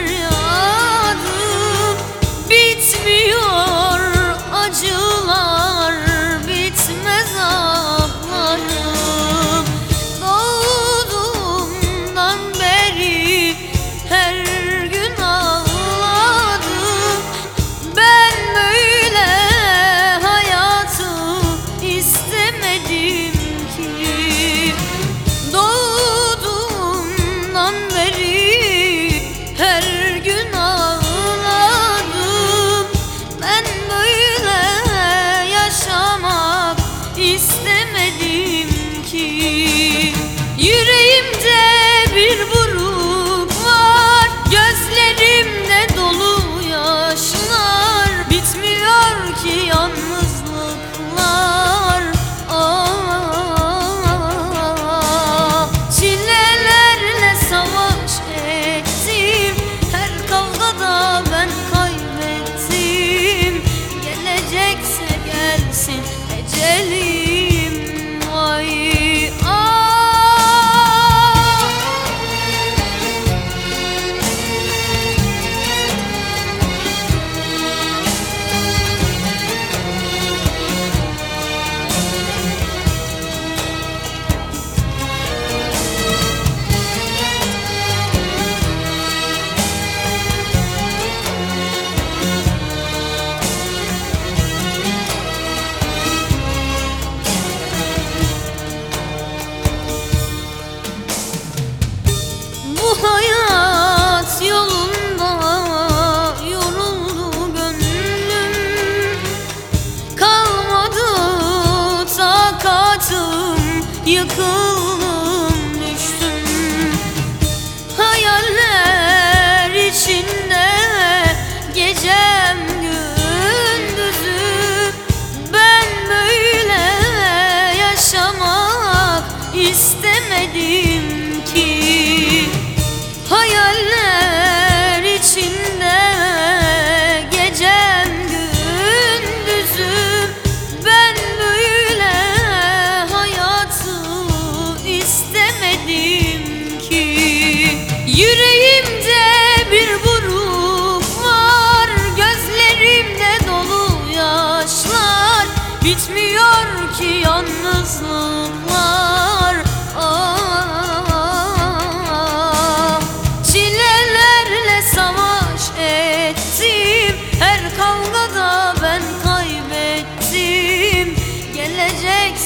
个人。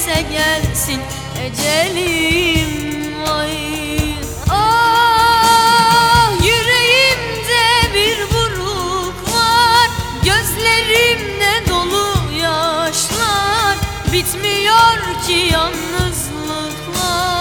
gelirse gelsin ecelim vay Ah yüreğimde bir buruk var Gözlerimde dolu yaşlar. Bitmiyor ki yalnızlıklar.